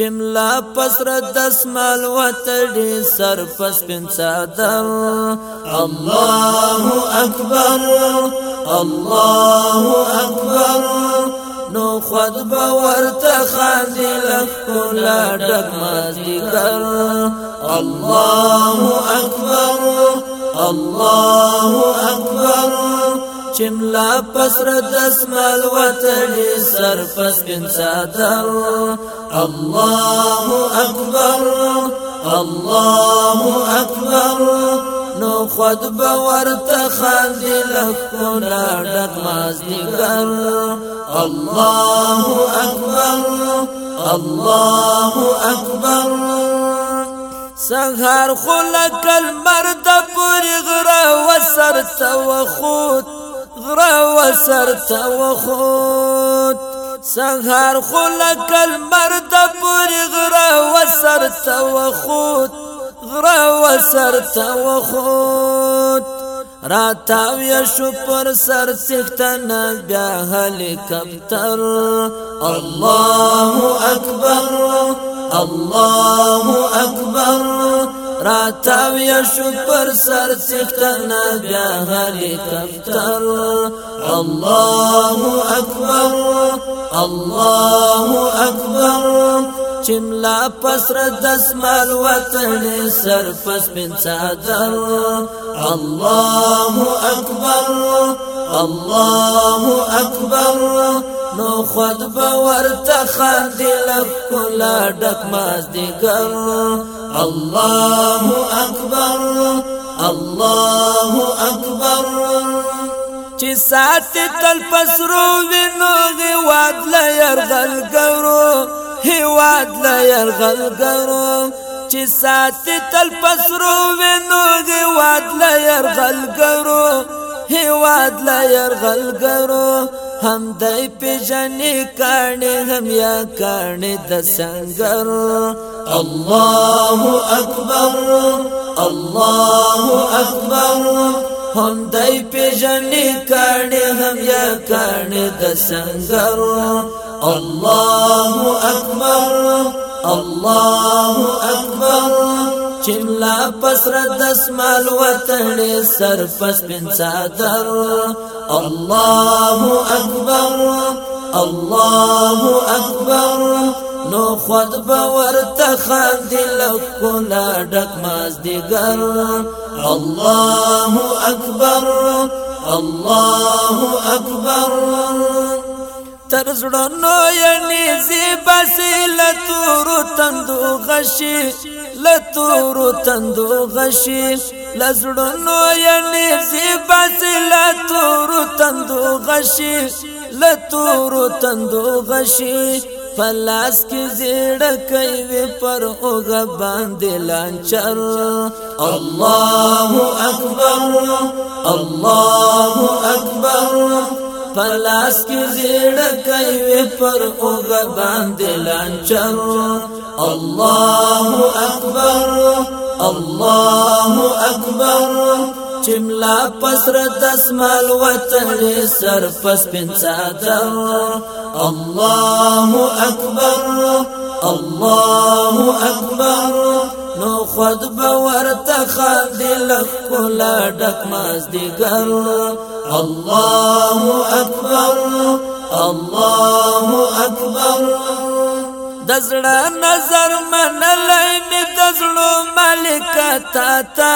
چملا پسر دسمال وتړي سر پس پن صدر الله اکبر الله اکبر. نو خود باور ته خاندي لکولا ډک مازدیګر الله اکبر الله اکبر. چملا پسر دسمال وتړي سر پس بن صدر الله اکبر الله اکبر. نو خود باور ته خاندي لکونا ډک مازدیګر. الله اکبر الله اکبر. سهار خلق المرد پوری غرا وسر توخوت غرا وسر توخوت سهار خلق المرد پوری غرا وسر توخوت غرا وسر توخوت راتاو یا شو پر سر هلیکاپټر الله اکبر الله اکبر. راتاو یا شو سر سختنا بیا هلیکاپټر الله اکبر الله اکبر. چملا پسر دسمال وطن سر پس بن صدر. الله اکبر الله اکبر. نو خود باور تخاندی لکلا ډک ماز دیگر الله اکبر الله اکبر چې سات تل پسرو وینو غي واد ليرغل ګرو هیواد لا يرغل ګرو چې ساتي تل پسرو وینو هیواد لا يرغل ګرو هیواد لا يرغل ګرو هم دای پیژنې کانه هم یا کانه د سنگر الله اکبر الله اکبر هم دای پیژنې کانه هم یا کانه د سنگر. الله اکبر الله اکبر چملا پسر دسمال وتړې سر پس بن صدر. الله اکبر الله اکبر نو خود باور تخاندی لکولا ډک ماز دیګر الله اکبر الله اکبر. تر زړونو یعنی زیبا سی لتور تندو غشي لتور تندو غشي. لزړونو یعنی زیبا سی لتور تندو غشي لتور تندو غشي پلاس کی زیڑ کوي پر اوغه باندې لانچر۔ الله اکبر الله اکبر۔ پلاس کی زیڑ کوي پر اوغ باندې لانچر۔ الله اکبر الله اکبر چملا پسر دسمال وطن سر پس پن صدر الله اکبر الله اکبر. نو خود باور تخاندی لکولا ډک ماز دیګر الله اکبر الله اکبر. دزړه نظر منلای دزړو مالک تا تا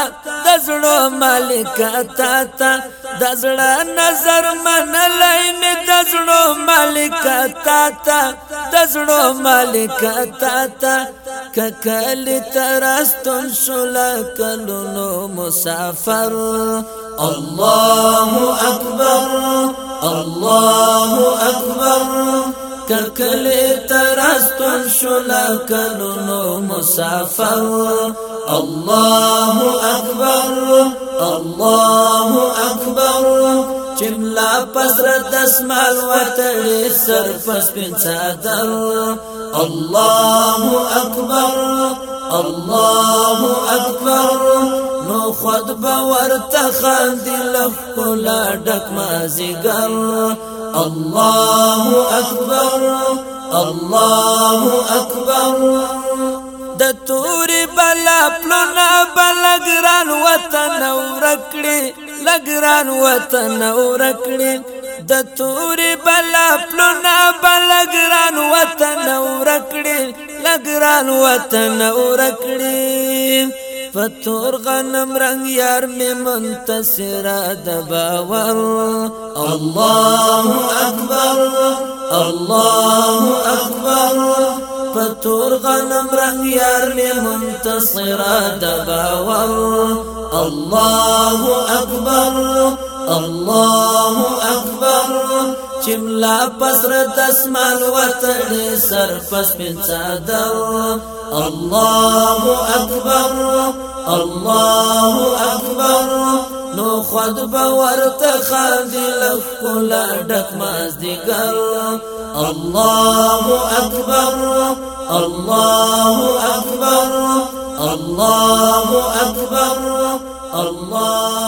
دزړو مالک تا تا. دزړه نظر منلای می دزړو مالک تا تا. دزړو مالک تا تا. ککل ترستون شلا کلونو مسافر. الله اکبر الله اکبر. ککل شلا کلونو مسافر. الله اکبر الله اکبر چملا پسر دسمال وتړي سر پس پن صدر الله اکبر الله اکبر نو خود باور تخاندي لکولا ډک مازیګر الله أكبر الله اکبر د توري بلا پلونا بلګران وطن ورکړي لګران وطن ورکړي د توري بلا پلونا بلګران وطن ورکړي لګران وطن ورکړي فتور غنم رنگ یار می منتصر د باور الله اکبر الله اکبر فتور غنم رنگ یار می منتصر د باور الله اکبر الله اکبر چملا پسر دسمان وتړي سر پس پنځادر الله اکبر الله اکبر. نو خود باور ته خاندل کلا ډک مازدیګر. الله اکبر الله اکبر الله اکبر الله